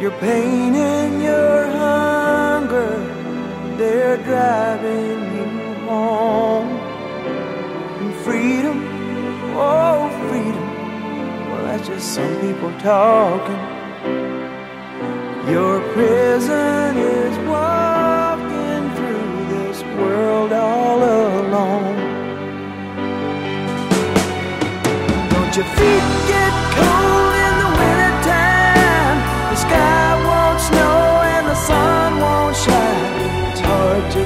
Your pain and your hunger, they're driving you home. And freedom, oh, freedom, well, that's just some people talking. Your prison is walking through this world all alone. Don't your feet get cold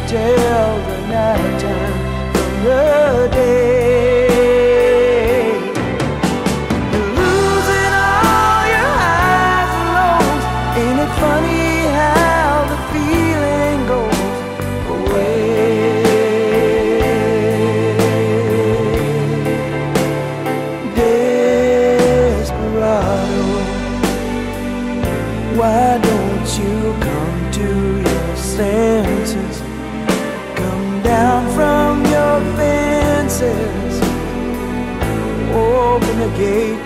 tell the nighttime from the day. You're losing all your highs and lows. Ain't it funny how the feeling goes away? Desperado, why don't you come to your senses? Open the gate.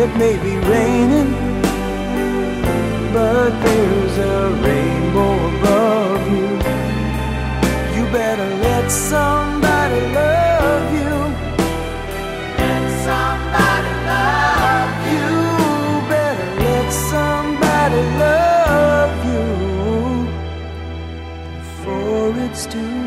It may be raining, but there's a rainbow above you. You better let somebody love you. Let somebody love you. Better let somebody love you before it's too